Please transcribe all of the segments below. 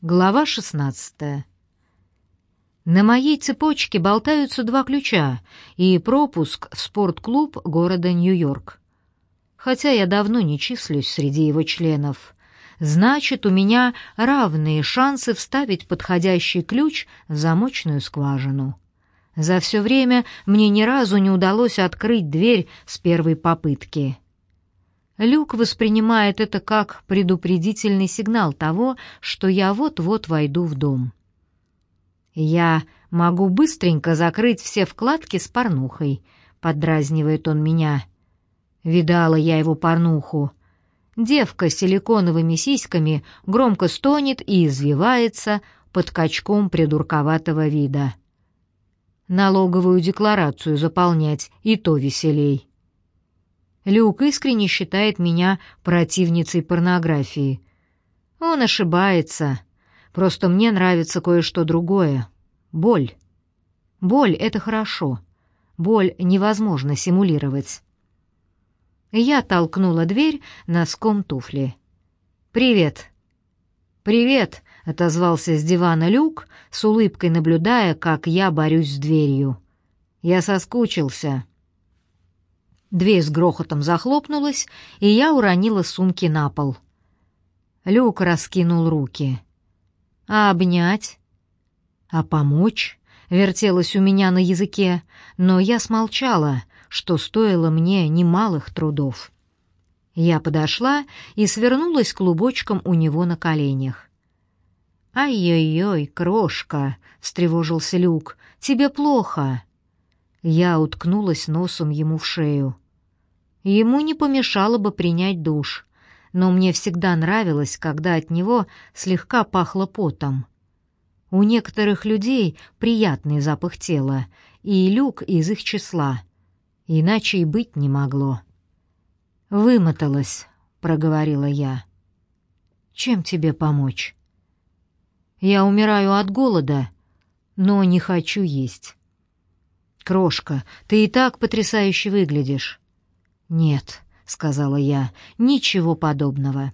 Глава 16. На моей цепочке болтаются два ключа и пропуск в спортклуб города Нью-Йорк. Хотя я давно не числюсь среди его членов. Значит, у меня равные шансы вставить подходящий ключ в замочную скважину. За все время мне ни разу не удалось открыть дверь с первой попытки. Люк воспринимает это как предупредительный сигнал того, что я вот-вот войду в дом. «Я могу быстренько закрыть все вкладки с порнухой», — поддразнивает он меня. Видала я его порнуху. Девка с силиконовыми сиськами громко стонет и извивается под качком придурковатого вида. Налоговую декларацию заполнять и то веселей. Люк искренне считает меня противницей порнографии. Он ошибается. Просто мне нравится кое-что другое. Боль. Боль — это хорошо. Боль невозможно симулировать. Я толкнула дверь носком туфли. «Привет!» «Привет!» — отозвался с дивана Люк, с улыбкой наблюдая, как я борюсь с дверью. «Я соскучился». Дверь с грохотом захлопнулась, и я уронила сумки на пол. Люк раскинул руки. «А обнять?» «А помочь?» — вертелось у меня на языке, но я смолчала, что стоило мне немалых трудов. Я подошла и свернулась клубочком у него на коленях. «Ай-ой-ой, крошка!» — встревожился Люк. «Тебе плохо!» Я уткнулась носом ему в шею. Ему не помешало бы принять душ, но мне всегда нравилось, когда от него слегка пахло потом. У некоторых людей приятный запах тела, и люк из их числа. Иначе и быть не могло. «Вымоталась», — проговорила я. «Чем тебе помочь?» «Я умираю от голода, но не хочу есть». «Крошка, ты и так потрясающе выглядишь». «Нет», — сказала я, — «ничего подобного».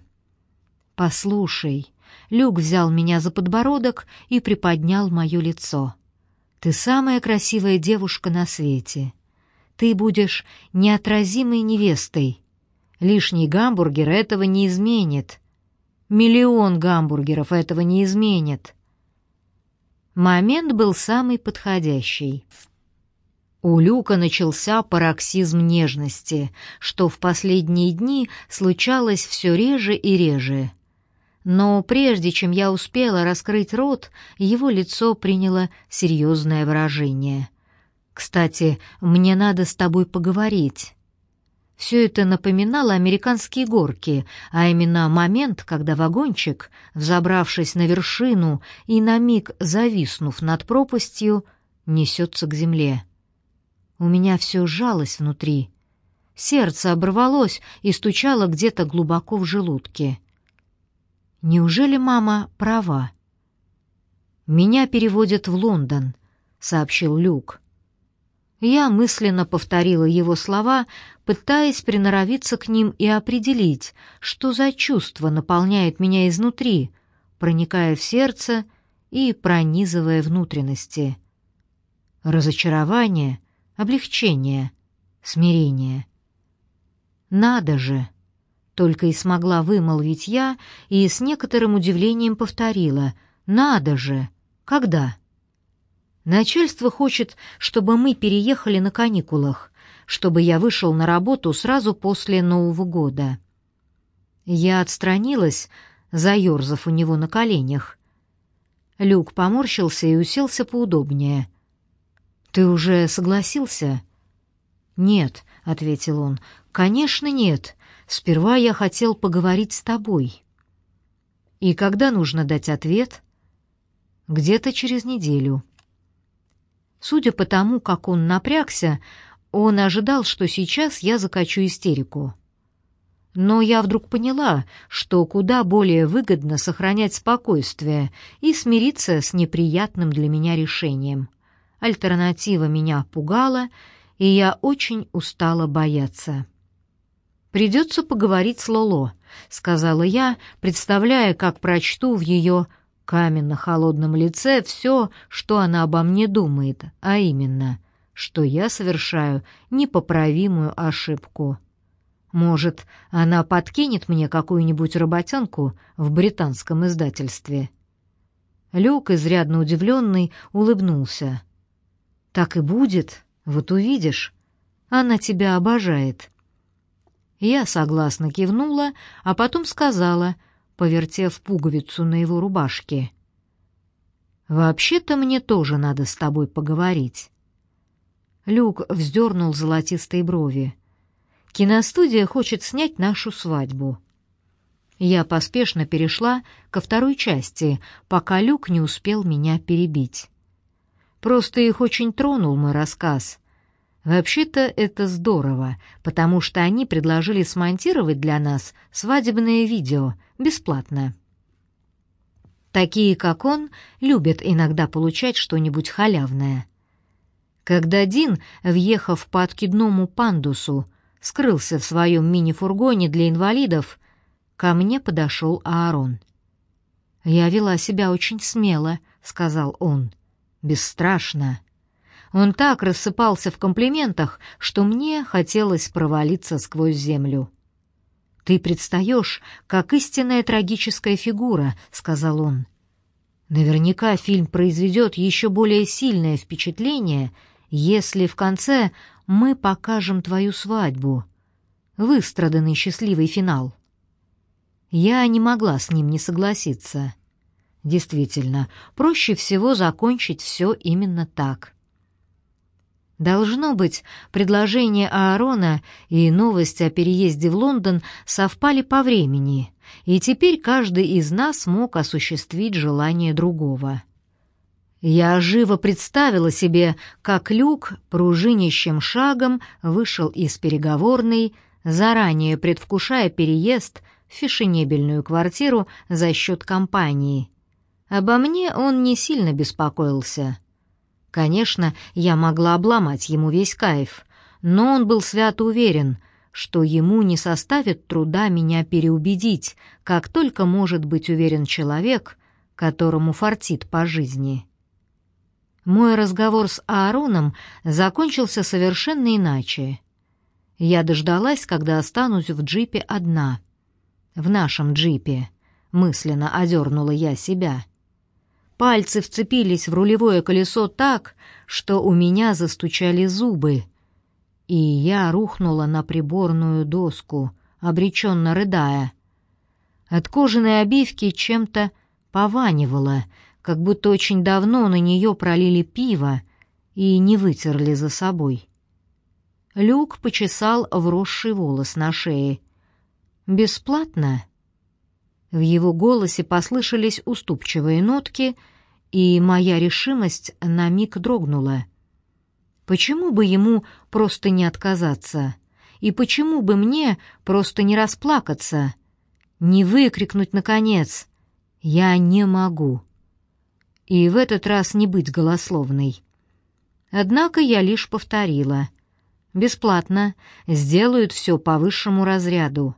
«Послушай», — Люк взял меня за подбородок и приподнял мое лицо. «Ты самая красивая девушка на свете. Ты будешь неотразимой невестой. Лишний гамбургер этого не изменит. Миллион гамбургеров этого не изменит». Момент был самый подходящий. У Люка начался пароксизм нежности, что в последние дни случалось все реже и реже. Но прежде чем я успела раскрыть рот, его лицо приняло серьезное выражение. «Кстати, мне надо с тобой поговорить». Все это напоминало американские горки, а именно момент, когда вагончик, взобравшись на вершину и на миг зависнув над пропастью, несется к земле. У меня все сжалось внутри. Сердце оборвалось и стучало где-то глубоко в желудке. Неужели мама права? «Меня переводят в Лондон», — сообщил Люк. Я мысленно повторила его слова, пытаясь приноровиться к ним и определить, что за чувство наполняет меня изнутри, проникая в сердце и пронизывая внутренности. Разочарование, облегчение, смирение. «Надо же!» — только и смогла вымолвить я и с некоторым удивлением повторила. «Надо же! Когда?» «Начальство хочет, чтобы мы переехали на каникулах, чтобы я вышел на работу сразу после Нового года». Я отстранилась, заерзав у него на коленях. Люк поморщился и уселся поудобнее — «Ты уже согласился?» «Нет», — ответил он, — «конечно нет. Сперва я хотел поговорить с тобой». «И когда нужно дать ответ?» «Где-то через неделю». Судя по тому, как он напрягся, он ожидал, что сейчас я закачу истерику. Но я вдруг поняла, что куда более выгодно сохранять спокойствие и смириться с неприятным для меня решением. Альтернатива меня пугала, и я очень устала бояться. «Придется поговорить с Лоло», — сказала я, представляя, как прочту в ее каменно-холодном лице все, что она обо мне думает, а именно, что я совершаю непоправимую ошибку. Может, она подкинет мне какую-нибудь работенку в британском издательстве. Люк, изрядно удивленный, улыбнулся. «Так и будет, вот увидишь. Она тебя обожает». Я согласно кивнула, а потом сказала, повертев пуговицу на его рубашке. «Вообще-то мне тоже надо с тобой поговорить». Люк вздернул золотистые брови. «Киностудия хочет снять нашу свадьбу». Я поспешно перешла ко второй части, пока Люк не успел меня перебить. Просто их очень тронул мой рассказ. Вообще-то это здорово, потому что они предложили смонтировать для нас свадебное видео бесплатно. Такие, как он, любят иногда получать что-нибудь халявное. Когда Дин, въехав по откидному пандусу, скрылся в своем мини-фургоне для инвалидов, Ко мне подошел Аарон. «Я вела себя очень смело», — сказал он. «Бесстрашно». Он так рассыпался в комплиментах, что мне хотелось провалиться сквозь землю. «Ты предстаешь, как истинная трагическая фигура», — сказал он. «Наверняка фильм произведет еще более сильное впечатление, если в конце мы покажем твою свадьбу. Выстраданный счастливый финал». Я не могла с ним не согласиться. Действительно, проще всего закончить все именно так. Должно быть, предложение Аарона и новость о переезде в Лондон совпали по времени, и теперь каждый из нас мог осуществить желание другого. Я живо представила себе, как Люк пружинищим шагом вышел из переговорной, заранее предвкушая переезд фешенебельную квартиру за счет компании. Обо мне он не сильно беспокоился. Конечно, я могла обломать ему весь кайф, но он был свято уверен, что ему не составит труда меня переубедить, как только может быть уверен человек, которому фартит по жизни. Мой разговор с Аароном закончился совершенно иначе. Я дождалась, когда останусь в джипе одна в нашем джипе», — мысленно одернула я себя. Пальцы вцепились в рулевое колесо так, что у меня застучали зубы, и я рухнула на приборную доску, обреченно рыдая. От кожаной обивки чем-то пованивало, как будто очень давно на нее пролили пиво и не вытерли за собой. Люк почесал вросший волос на шее «Бесплатно?» В его голосе послышались уступчивые нотки, и моя решимость на миг дрогнула. Почему бы ему просто не отказаться? И почему бы мне просто не расплакаться? Не выкрикнуть, наконец, «Я не могу!» И в этот раз не быть голословной. Однако я лишь повторила. «Бесплатно. Сделают все по высшему разряду».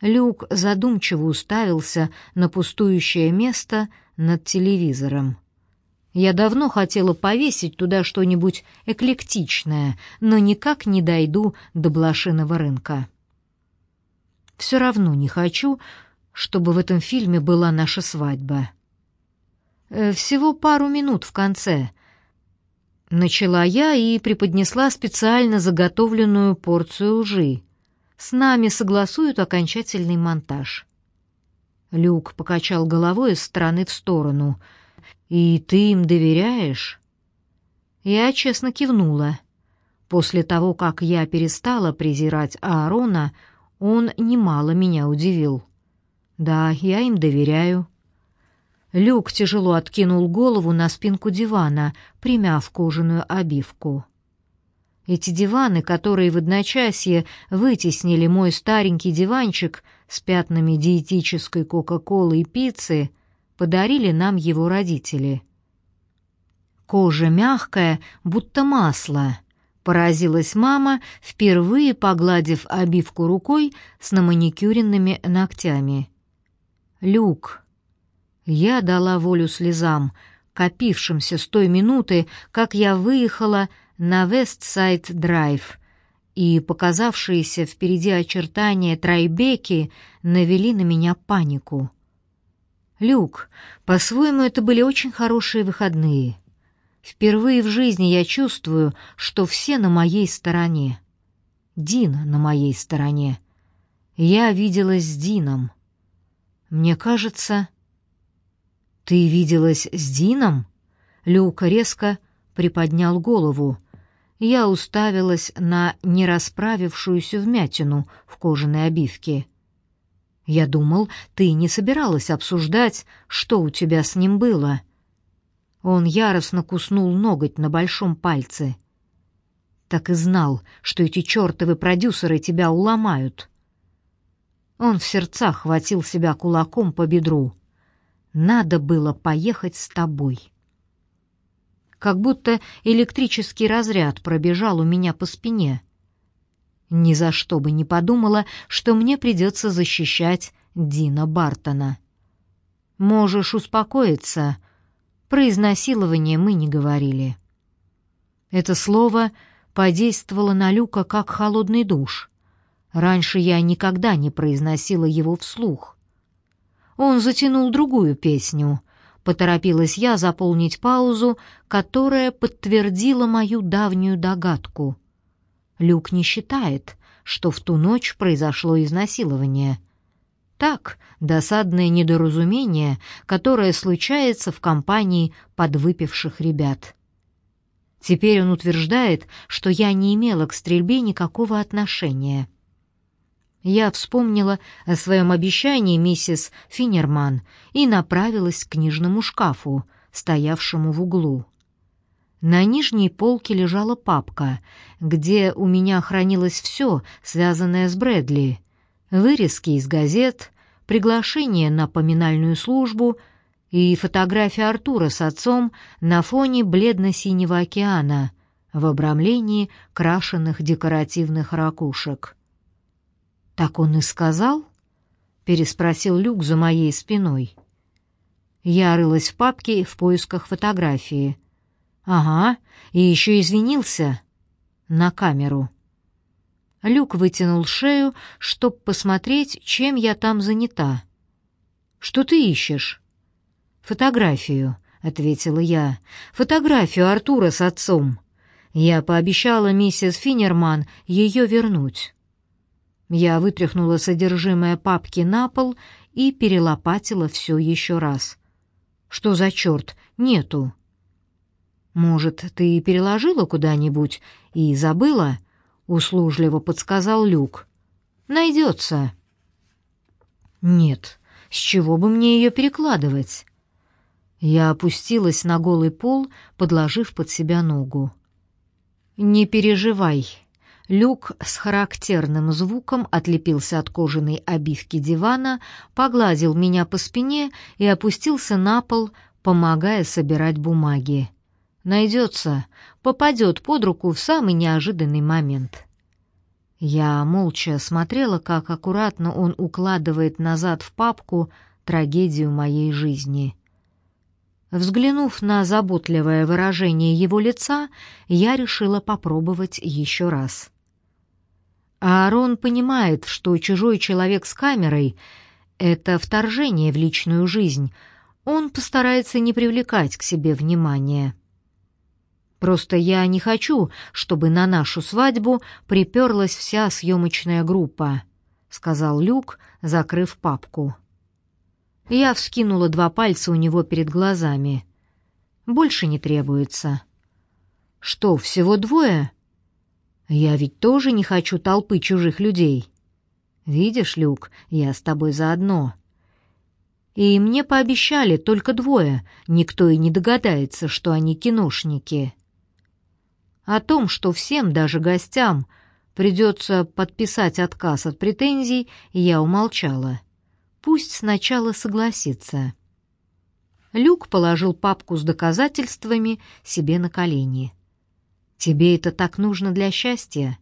Люк задумчиво уставился на пустующее место над телевизором. Я давно хотела повесить туда что-нибудь эклектичное, но никак не дойду до блошиного рынка. Все равно не хочу, чтобы в этом фильме была наша свадьба. Э, всего пару минут в конце. Начала я и преподнесла специально заготовленную порцию лжи. С нами согласуют окончательный монтаж. Люк покачал головой из стороны в сторону. «И ты им доверяешь?» Я честно кивнула. После того, как я перестала презирать Аарона, он немало меня удивил. «Да, я им доверяю». Люк тяжело откинул голову на спинку дивана, примяв кожаную обивку. Эти диваны, которые в одночасье вытеснили мой старенький диванчик с пятнами диетической кока-колы и пиццы, подарили нам его родители. Кожа мягкая, будто масло. Поразилась мама, впервые погладив обивку рукой с наманикюренными ногтями. «Люк, Я дала волю слезам, копившимся с той минуты, как я выехала на Вестсайд-драйв, и показавшиеся впереди очертания Трайбеки навели на меня панику. «Люк, по-своему, это были очень хорошие выходные. Впервые в жизни я чувствую, что все на моей стороне. Дин на моей стороне. Я виделась с Дином. Мне кажется... Ты виделась с Дином? Люк резко приподнял голову. Я уставилась на нерасправившуюся вмятину в кожаной обивке. Я думал, ты не собиралась обсуждать, что у тебя с ним было. Он яростно куснул ноготь на большом пальце. Так и знал, что эти чертовы продюсеры тебя уломают. Он в сердцах хватил себя кулаком по бедру. «Надо было поехать с тобой». Как будто электрический разряд пробежал у меня по спине. Ни за что бы не подумала, что мне придется защищать Дина Бартона. «Можешь успокоиться», про изнасилование мы не говорили. Это слово подействовало на Люка как холодный душ. Раньше я никогда не произносила его вслух. Он затянул другую песню. Поторопилась я заполнить паузу, которая подтвердила мою давнюю догадку. Люк не считает, что в ту ночь произошло изнасилование. Так, досадное недоразумение, которое случается в компании подвыпивших ребят. Теперь он утверждает, что я не имела к стрельбе никакого отношения. Я вспомнила о своем обещании миссис Финнерман и направилась к книжному шкафу, стоявшему в углу. На нижней полке лежала папка, где у меня хранилось все, связанное с Брэдли. Вырезки из газет, приглашение на поминальную службу и фотография Артура с отцом на фоне бледно-синего океана в обрамлении крашенных декоративных ракушек. «Так он и сказал?» — переспросил Люк за моей спиной. Я рылась в папке в поисках фотографии. «Ага, и еще извинился на камеру». Люк вытянул шею, чтоб посмотреть, чем я там занята. «Что ты ищешь?» «Фотографию», — ответила я. «Фотографию Артура с отцом. Я пообещала миссис Финнерман ее вернуть». Я вытряхнула содержимое папки на пол и перелопатила все еще раз. «Что за черт? Нету». «Может, ты переложила куда-нибудь и забыла?» — услужливо подсказал Люк. «Найдется». «Нет, с чего бы мне ее перекладывать?» Я опустилась на голый пол, подложив под себя ногу. «Не переживай», Люк с характерным звуком отлепился от кожаной обивки дивана, погладил меня по спине и опустился на пол, помогая собирать бумаги. Найдется, попадет под руку в самый неожиданный момент. Я молча смотрела, как аккуратно он укладывает назад в папку трагедию моей жизни. Взглянув на заботливое выражение его лица, я решила попробовать еще раз. Аарон понимает, что чужой человек с камерой — это вторжение в личную жизнь. Он постарается не привлекать к себе внимания. Просто я не хочу, чтобы на нашу свадьбу приперлась вся съемочная группа, — сказал Люк, закрыв папку. Я вскинула два пальца у него перед глазами. Больше не требуется. Что, всего двое? Я ведь тоже не хочу толпы чужих людей. Видишь, Люк, я с тобой заодно. И мне пообещали только двое, никто и не догадается, что они киношники. О том, что всем, даже гостям, придется подписать отказ от претензий, я умолчала. Пусть сначала согласится. Люк положил папку с доказательствами себе на колени. «Тебе это так нужно для счастья?»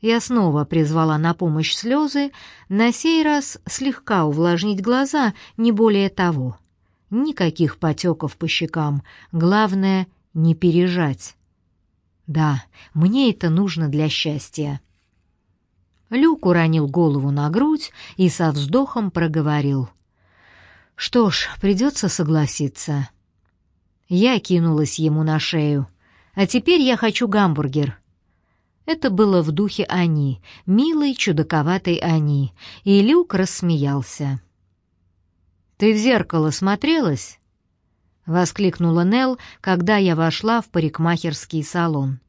Я снова призвала на помощь слезы, на сей раз слегка увлажнить глаза, не более того. Никаких потеков по щекам. Главное — не пережать. Да, мне это нужно для счастья. Люк уронил голову на грудь и со вздохом проговорил. «Что ж, придется согласиться». Я кинулась ему на шею. «А теперь я хочу гамбургер». Это было в духе Ани, милой, чудаковатой Ани, и Люк рассмеялся. «Ты в зеркало смотрелась?» — воскликнула Нелл, когда я вошла в парикмахерский салон.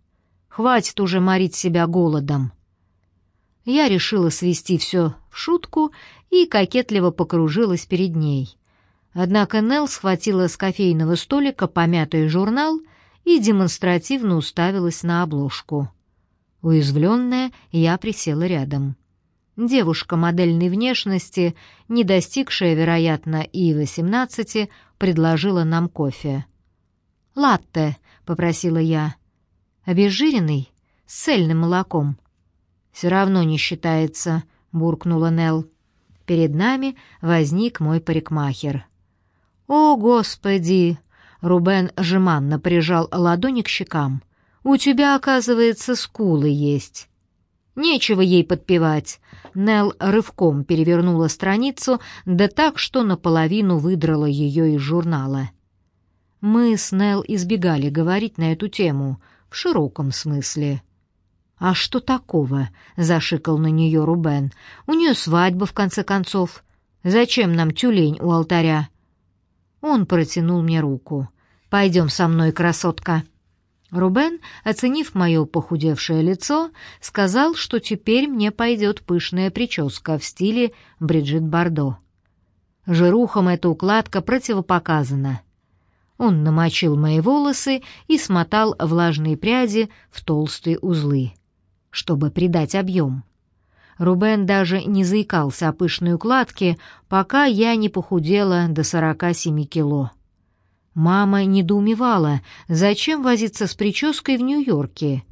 «Хватит уже морить себя голодом». Я решила свести все в шутку и кокетливо покружилась перед ней. Однако Нелл схватила с кофейного столика помятый журнал и демонстративно уставилась на обложку. Уязвленная, я присела рядом. Девушка модельной внешности, не достигшая, вероятно, и восемнадцати, предложила нам кофе. «Латте», — попросила я. «Обезжиренный, с цельным молоком». «Все равно не считается», — буркнула Нелл. Перед нами возник мой парикмахер. «О, Господи!» — Рубен жеманно прижал ладони к щекам. «У тебя, оказывается, скулы есть». «Нечего ей подпевать». Нелл рывком перевернула страницу, да так, что наполовину выдрала ее из журнала. Мы с Нелл избегали говорить на эту тему, в широком смысле. «А что такого?» — зашикал на нее Рубен. «У нее свадьба, в конце концов. Зачем нам тюлень у алтаря?» Он протянул мне руку. «Пойдем со мной, красотка». Рубен, оценив мое похудевшее лицо, сказал, что теперь мне пойдет пышная прическа в стиле Бриджит Бардо. Жирухам эта укладка противопоказана. Он намочил мои волосы и смотал влажные пряди в толстые узлы чтобы придать объем. Рубен даже не заикался о пышной укладке, пока я не похудела до 47 кило. Мама недоумевала, зачем возиться с прической в Нью-Йорке.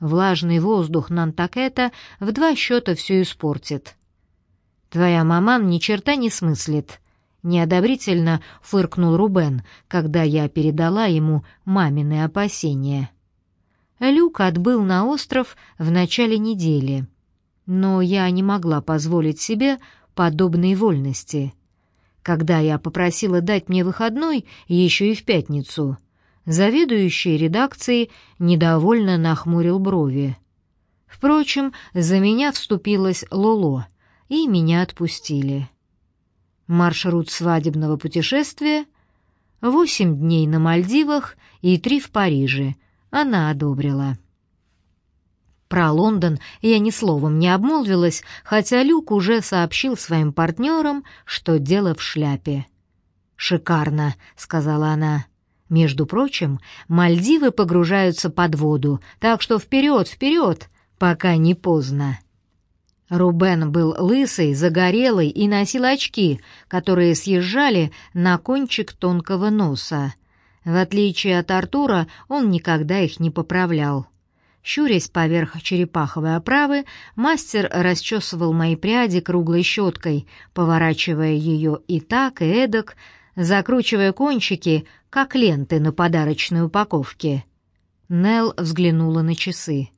Влажный воздух Нантакета в два счета все испортит. «Твоя маман ни черта не смыслит», — неодобрительно фыркнул Рубен, когда я передала ему мамины опасения. Люк отбыл на остров в начале недели, но я не могла позволить себе подобной вольности. Когда я попросила дать мне выходной еще и в пятницу, заведующий редакцией недовольно нахмурил брови. Впрочем, за меня вступилась Лоло, и меня отпустили. Маршрут свадебного путешествия — восемь дней на Мальдивах и три в Париже — она одобрила. Про Лондон я ни словом не обмолвилась, хотя Люк уже сообщил своим партнерам, что дело в шляпе. «Шикарно», — сказала она. «Между прочим, Мальдивы погружаются под воду, так что вперед, вперед, пока не поздно». Рубен был лысый, загорелый и носил очки, которые съезжали на кончик тонкого носа — в отличие от Артура, он никогда их не поправлял. Щурясь поверх черепаховой оправы, мастер расчесывал мои пряди круглой щеткой, поворачивая ее и так, и эдак, закручивая кончики, как ленты на подарочной упаковке. Нелл взглянула на часы.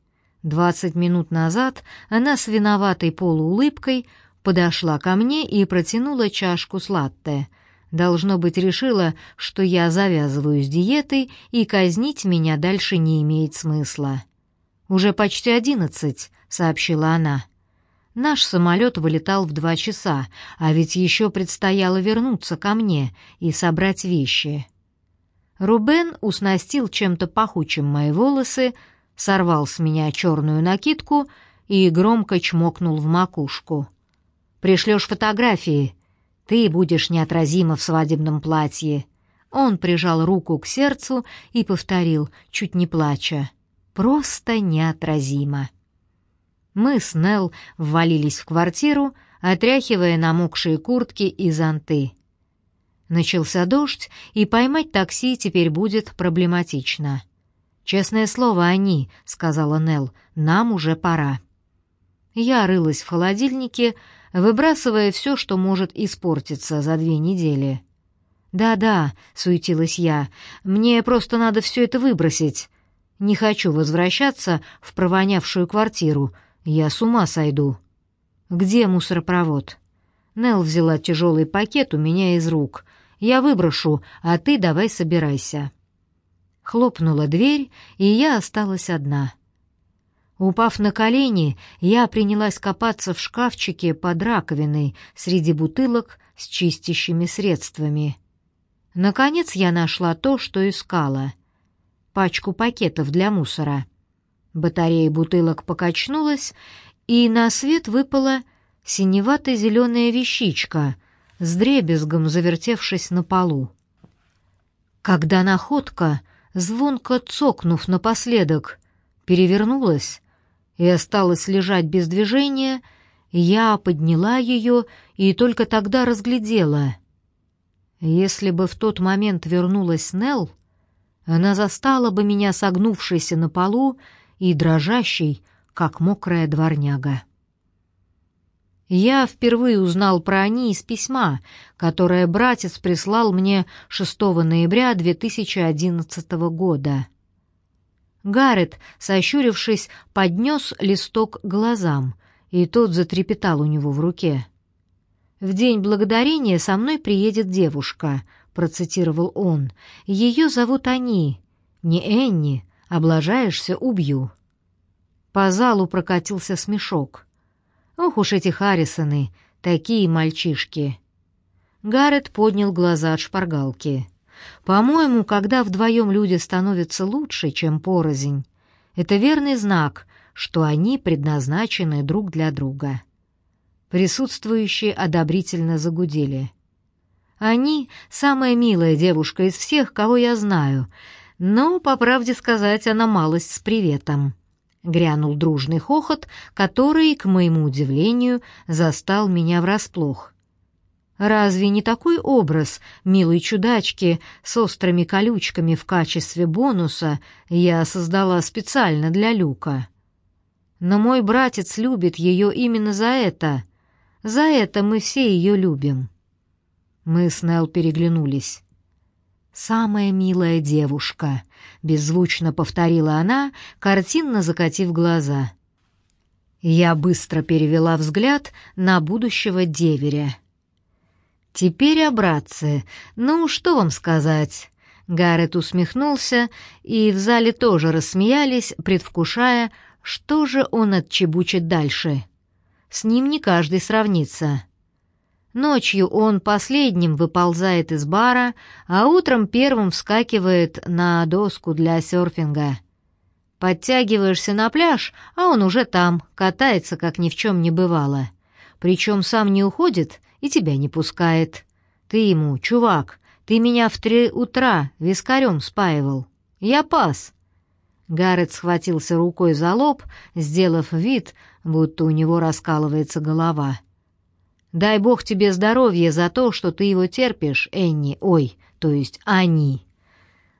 Двадцать минут назад она с виноватой полуулыбкой подошла ко мне и протянула чашку с латте — Должно быть, решила, что я завязываю с диетой, и казнить меня дальше не имеет смысла. «Уже почти одиннадцать», — сообщила она. «Наш самолет вылетал в два часа, а ведь еще предстояло вернуться ко мне и собрать вещи». Рубен уснастил чем-то пахучим мои волосы, сорвал с меня черную накидку и громко чмокнул в макушку. «Пришлешь фотографии», ты будешь неотразима в свадебном платье». Он прижал руку к сердцу и повторил, чуть не плача, «Просто неотразима». Мы с Нелл ввалились в квартиру, отряхивая намокшие куртки и зонты. Начался дождь, и поймать такси теперь будет проблематично. «Честное слово, они», — сказала Нелл, — «нам уже пора». Я рылась в холодильнике, выбрасывая все, что может испортиться за две недели. «Да-да», — суетилась я, — «мне просто надо все это выбросить. Не хочу возвращаться в провонявшую квартиру. Я с ума сойду». «Где мусоропровод?» Нел взяла тяжелый пакет у меня из рук. «Я выброшу, а ты давай собирайся». Хлопнула дверь, и я осталась одна. Упав на колени, я принялась копаться в шкафчике под раковиной среди бутылок с чистящими средствами. Наконец я нашла то, что искала. Пачку пакетов для мусора. Батарея бутылок покачнулась, и на свет выпала синевато-зеленая вещичка с дребезгом, завертевшись на полу. Когда находка, звонко цокнув напоследок, перевернулась и осталась лежать без движения, я подняла ее и только тогда разглядела — если бы в тот момент вернулась Нелл, она застала бы меня согнувшейся на полу и дрожащей, как мокрая дворняга. Я впервые узнал про они из письма, которое братец прислал мне 6 ноября 2011 года. Гаррет, сощурившись, поднес листок глазам, и тот затрепетал у него в руке. «В день благодарения со мной приедет девушка», — процитировал он. «Ее зовут Ани. Не Энни. Облажаешься — убью». По залу прокатился смешок. «Ох уж эти Харрисоны, такие мальчишки!» Гаррет поднял глаза от шпаргалки. «По-моему, когда вдвоем люди становятся лучше, чем порознь, это верный знак, что они предназначены друг для друга». Присутствующие одобрительно загудели. Они — самая милая девушка из всех, кого я знаю, но, по правде сказать, она малость с приветом. Грянул дружный хохот, который, к моему удивлению, застал меня врасплох. Разве не такой образ милой чудачки с острыми колючками в качестве бонуса я создала специально для Люка? Но мой братец любит ее именно за это, за это мы все ее любим». Мы с Нелл переглянулись. «Самая милая девушка», — беззвучно повторила она, картинно закатив глаза. Я быстро перевела взгляд на будущего деверя. «Теперь о братце. Ну, что вам сказать?» Гаррет усмехнулся, и в зале тоже рассмеялись, предвкушая, что же он отчебучит дальше. С ним не каждый сравнится. Ночью он последним выползает из бара, а утром первым вскакивает на доску для серфинга. Подтягиваешься на пляж, а он уже там, катается, как ни в чем не бывало. Причем сам не уходит и тебя не пускает. Ты ему, чувак, ты меня в три утра вискарем спаивал. Я пас. Гаррет схватился рукой за лоб, сделав вид, будто у него раскалывается голова. «Дай бог тебе здоровья за то, что ты его терпишь, Энни, ой, то есть они».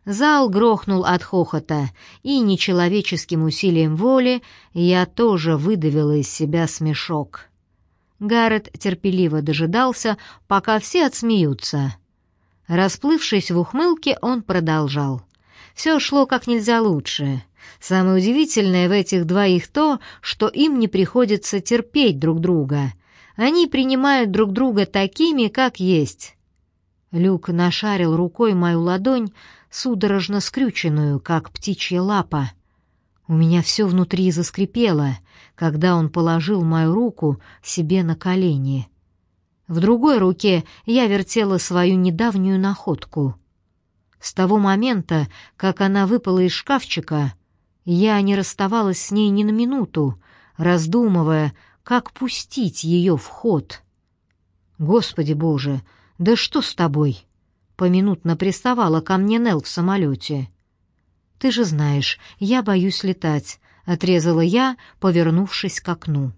Зал грохнул от хохота, и нечеловеческим усилием воли я тоже выдавила из себя смешок. Гаррет терпеливо дожидался, пока все отсмеются. Расплывшись в ухмылке, он продолжал. Все шло как нельзя лучше. Самое удивительное в этих двоих то, что им не приходится терпеть друг друга. Они принимают друг друга такими, как есть. Люк нашарил рукой мою ладонь, судорожно скрюченную, как птичья лапа. У меня все внутри заскрипело, когда он положил мою руку себе на колени. В другой руке я вертела свою недавнюю находку. С того момента, как она выпала из шкафчика, я не расставалась с ней ни на минуту, раздумывая, как пустить ее в ход. «Господи Боже, да что с тобой?» Поминутно приставала ко мне Нел в самолете. «Ты же знаешь, я боюсь летать», — отрезала я, повернувшись к окну.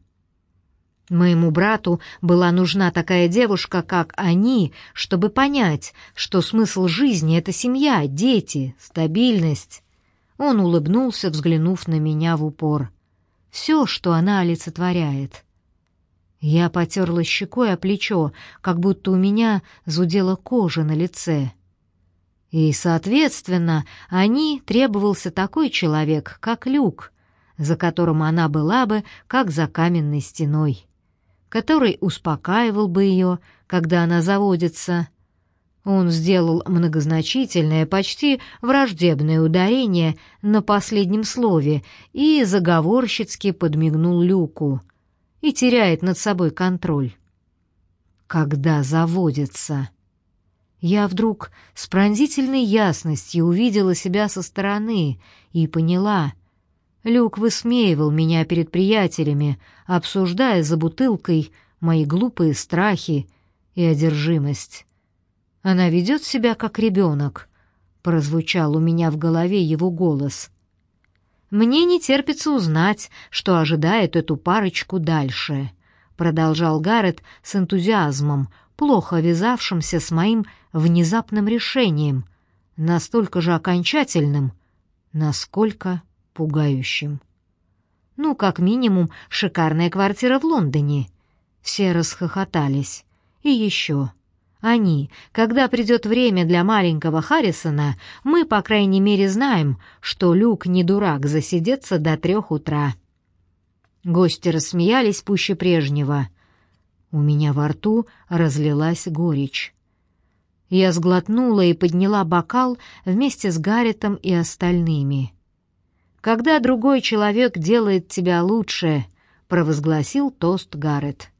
Моему брату была нужна такая девушка, как они, чтобы понять, что смысл жизни — это семья, дети, стабильность. Он улыбнулся, взглянув на меня в упор. Все, что она олицетворяет. Я потерла щекой о плечо, как будто у меня зудела кожа на лице. И, соответственно, они требовался такой человек, как Люк, за которым она была бы, как за каменной стеной, который успокаивал бы ее, когда она заводится. Он сделал многозначительное, почти враждебное ударение на последнем слове и заговорщицки подмигнул Люку — и теряет над собой контроль. Когда заводится. Я вдруг с пронзительной ясностью увидела себя со стороны и поняла. Люк высмеивал меня перед приятелями, обсуждая за бутылкой мои глупые страхи и одержимость. Она ведет себя как ребенок, прозвучал у меня в голове его голос. Мне не терпится узнать, что ожидает эту парочку дальше, продолжал Гаррет с энтузиазмом, плохо вязавшимся с моим внезапным решением, настолько же окончательным, насколько пугающим. Ну, как минимум, шикарная квартира в Лондоне. Все расхохотались. И еще. Они, когда придет время для маленького Харрисона, мы, по крайней мере, знаем, что Люк не дурак засидеться до трех утра. Гости рассмеялись пуще прежнего. У меня во рту разлилась горечь. Я сглотнула и подняла бокал вместе с Гарретом и остальными. «Когда другой человек делает тебя лучше», — провозгласил тост Гаррет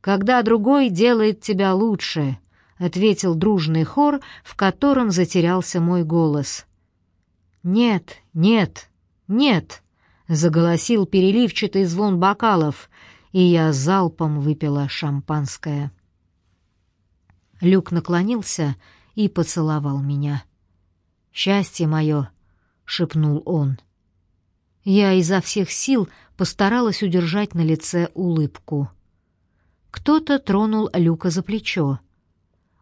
когда другой делает тебя лучше», — ответил дружный хор, в котором затерялся мой голос. «Нет, нет, нет», — заголосил переливчатый звон бокалов, и я залпом выпила шампанское. Люк наклонился и поцеловал меня. «Счастье мое!» — шепнул он. Я изо всех сил постаралась удержать на лице улыбку. Кто-то тронул Люка за плечо.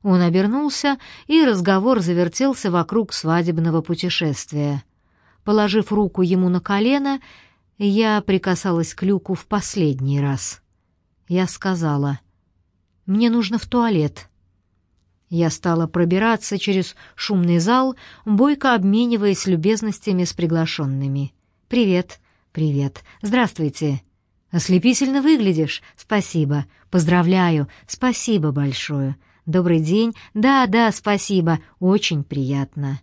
Он обернулся, и разговор завертелся вокруг свадебного путешествия. Положив руку ему на колено, я прикасалась к Люку в последний раз. Я сказала, «Мне нужно в туалет». Я стала пробираться через шумный зал, бойко обмениваясь любезностями с приглашенными. «Привет, привет, здравствуйте». «Ослепительно выглядишь. Спасибо. Поздравляю. Спасибо большое. Добрый день. Да, да, спасибо. Очень приятно».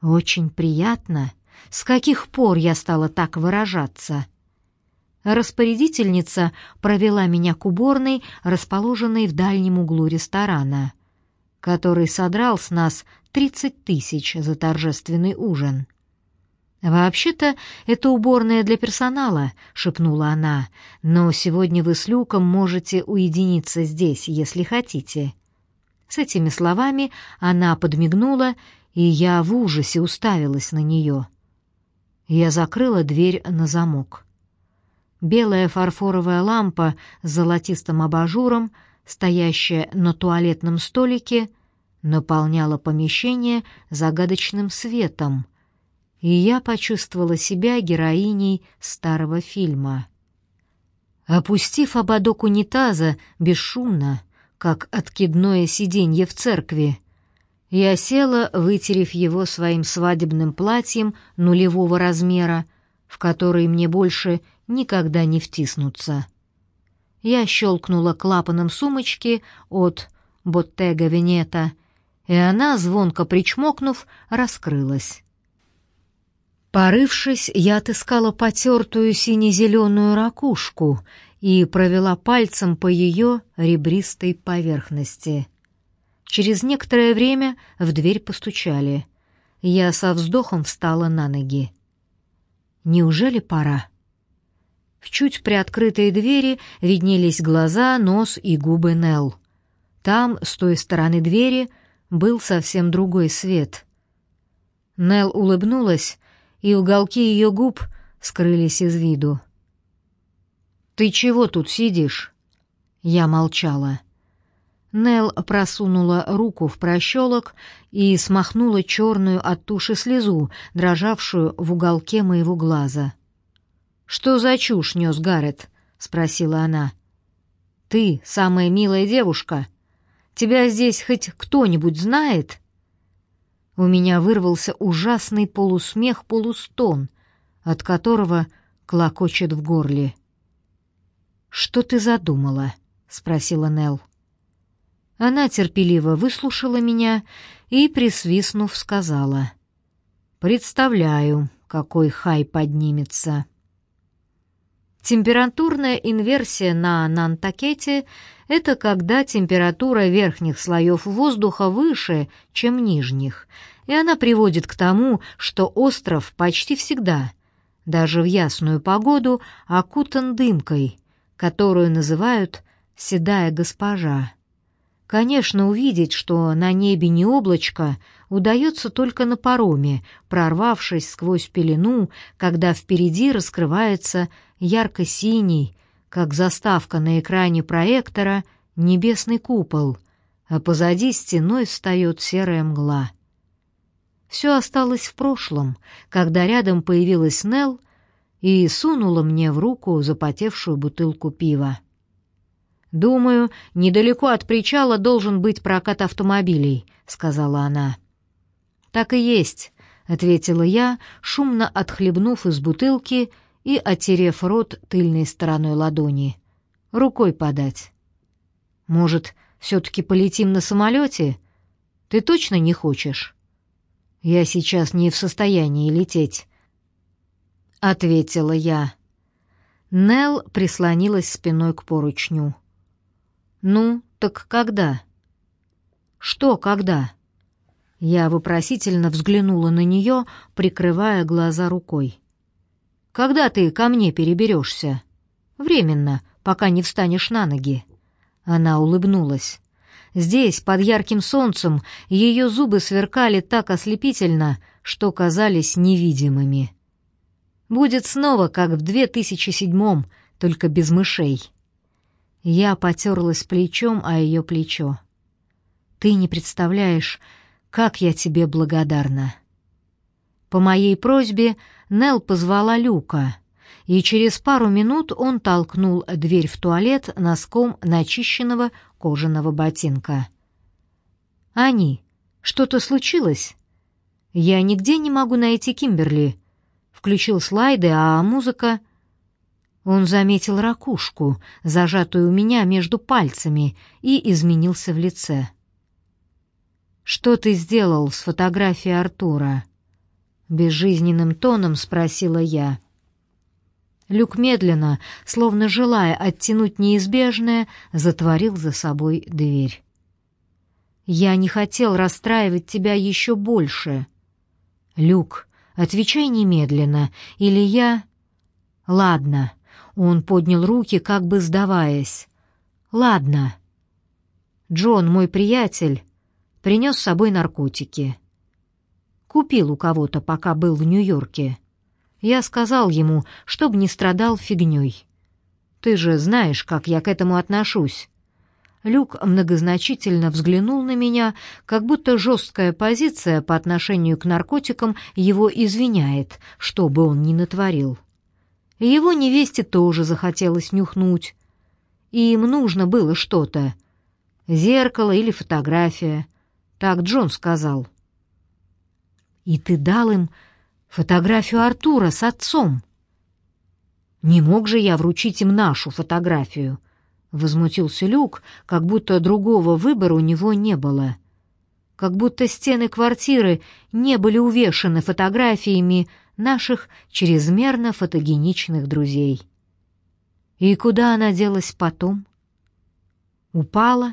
«Очень приятно? С каких пор я стала так выражаться?» Распорядительница провела меня к уборной, расположенной в дальнем углу ресторана, который содрал с нас тридцать тысяч за торжественный ужин. «Вообще-то это уборная для персонала», — шепнула она, «но сегодня вы с Люком можете уединиться здесь, если хотите». С этими словами она подмигнула, и я в ужасе уставилась на нее. Я закрыла дверь на замок. Белая фарфоровая лампа с золотистым абажуром, стоящая на туалетном столике, наполняла помещение загадочным светом — и я почувствовала себя героиней старого фильма. Опустив ободок унитаза бесшумно, как откидное сиденье в церкви, я села, вытерев его своим свадебным платьем нулевого размера, в который мне больше никогда не втиснуться. Я щелкнула клапаном сумочки от «Боттега Венета», и она, звонко причмокнув, раскрылась. Порывшись, я отыскала потертую сине-зеленую ракушку и провела пальцем по ее ребристой поверхности. Через некоторое время в дверь постучали. Я со вздохом встала на ноги. Неужели пора? В чуть приоткрытой двери виднелись глаза, нос и губы Нелл. Там, с той стороны двери, был совсем другой свет. Нелл улыбнулась, и уголки ее губ скрылись из виду. «Ты чего тут сидишь?» Я молчала. Нел просунула руку в прощелок и смахнула черную от туши слезу, дрожавшую в уголке моего глаза. «Что за чушь нес Гаррет?» — спросила она. Ты самая милая девушка. Тебя здесь хоть кто-нибудь знает?» У меня вырвался ужасный полусмех-полустон, от которого клокочет в горле. «Что ты задумала?» — спросила Нелл. Она терпеливо выслушала меня и, присвистнув, сказала. «Представляю, какой хай поднимется». Температурная инверсия на Нантакете — это когда температура верхних слоев воздуха выше, чем нижних, и она приводит к тому, что остров почти всегда, даже в ясную погоду, окутан дымкой, которую называют «седая госпожа». Конечно, увидеть, что на небе не облачко, удается только на пароме, прорвавшись сквозь пелену, когда впереди раскрывается ярко-синий, как заставка на экране проектора, небесный купол, а позади стеной встает серая мгла. Все осталось в прошлом, когда рядом появилась Нелл и сунула мне в руку запотевшую бутылку пива. «Думаю, недалеко от причала должен быть прокат автомобилей», — сказала она. «Так и есть», — ответила я, шумно отхлебнув из бутылки и отерев рот тыльной стороной ладони. «Рукой подать». «Может, все-таки полетим на самолете? Ты точно не хочешь?» «Я сейчас не в состоянии лететь», — ответила я. Нел прислонилась спиной к поручню. «Ну, так когда?» «Что когда?» Я вопросительно взглянула на нее, прикрывая глаза рукой. «Когда ты ко мне переберешься?» «Временно, пока не встанешь на ноги». Она улыбнулась. Здесь, под ярким солнцем, ее зубы сверкали так ослепительно, что казались невидимыми. Будет снова, как в 2007-м, только без мышей. Я потерлась плечом о ее плечо. «Ты не представляешь, как я тебе благодарна». По моей просьбе Нел позвала Люка, и через пару минут он толкнул дверь в туалет носком начищенного кожаного ботинка. «Ани, что-то случилось?» «Я нигде не могу найти Кимберли». Включил слайды, а музыка... Он заметил ракушку, зажатую у меня между пальцами, и изменился в лице. «Что ты сделал с фотографией Артура?» Безжизненным тоном спросила я. Люк медленно, словно желая оттянуть неизбежное, затворил за собой дверь. «Я не хотел расстраивать тебя еще больше. Люк, отвечай немедленно, или я...» «Ладно», он поднял руки, как бы сдаваясь. «Ладно. Джон, мой приятель, принес с собой наркотики. Купил у кого-то, пока был в Нью-Йорке. Я сказал ему, чтобы не страдал фигней. Ты же знаешь, как я к этому отношусь». Люк многозначительно взглянул на меня, как будто жесткая позиция по отношению к наркотикам его извиняет, что бы он ни натворил. Его невесте тоже захотелось нюхнуть. И им нужно было что-то. Зеркало или фотография. Так Джон сказал. «И ты дал им фотографию Артура с отцом?» «Не мог же я вручить им нашу фотографию?» — возмутился Люк, как будто другого выбора у него не было. Как будто стены квартиры не были увешаны фотографиями наших чрезмерно фотогеничных друзей. И куда она делась потом? Упала?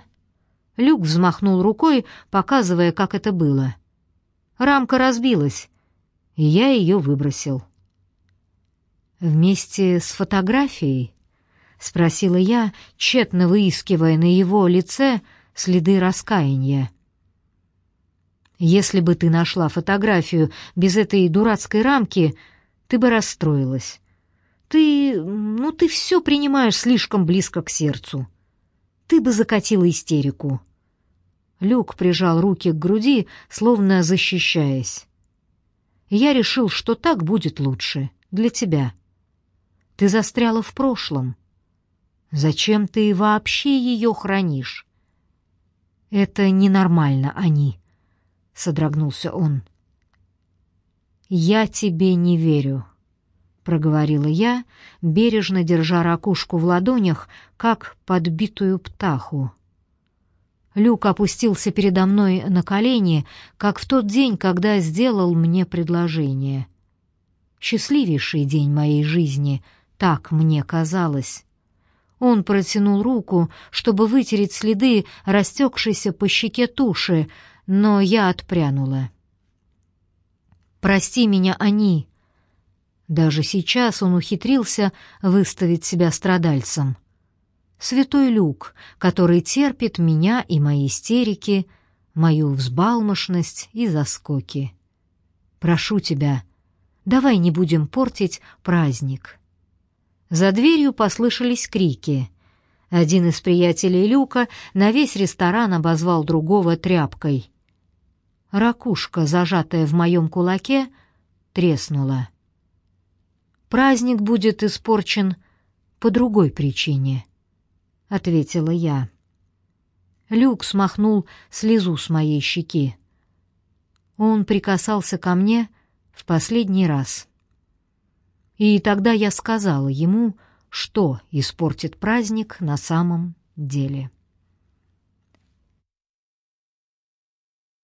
Люк взмахнул рукой, показывая, как это было. Рамка разбилась, и я ее выбросил. «Вместе с фотографией?» — спросила я, тщетно выискивая на его лице следы раскаяния. Если бы ты нашла фотографию без этой дурацкой рамки, ты бы расстроилась. Ты... ну, ты все принимаешь слишком близко к сердцу. Ты бы закатила истерику». Люк прижал руки к груди, словно защищаясь. «Я решил, что так будет лучше. Для тебя. Ты застряла в прошлом». Зачем ты вообще ее хранишь? Это ненормально, они, содрогнулся он. Я тебе не верю, проговорила я, бережно держа ракушку в ладонях, как подбитую птаху. Люк опустился передо мной на колени, как в тот день, когда сделал мне предложение. Счастливейший день моей жизни, так мне казалось. Он протянул руку, чтобы вытереть следы растекшейся по щеке туши, но я отпрянула. «Прости меня, они!» Даже сейчас он ухитрился выставить себя страдальцем святой Люк, который терпит меня и мои истерики, мою взбалмошность и заскоки. Прошу тебя, давай не будем портить праздник. За дверью послышались крики. Один из приятелей Люка на весь ресторан обозвал другого тряпкой. Ракушка, зажатая в моем кулаке, треснула. Праздник будет испорчен по другой причине —— ответила я. Люк смахнул слезу с моей щеки. Он прикасался ко мне в последний раз. И тогда я сказала ему, что испортит праздник на самом деле.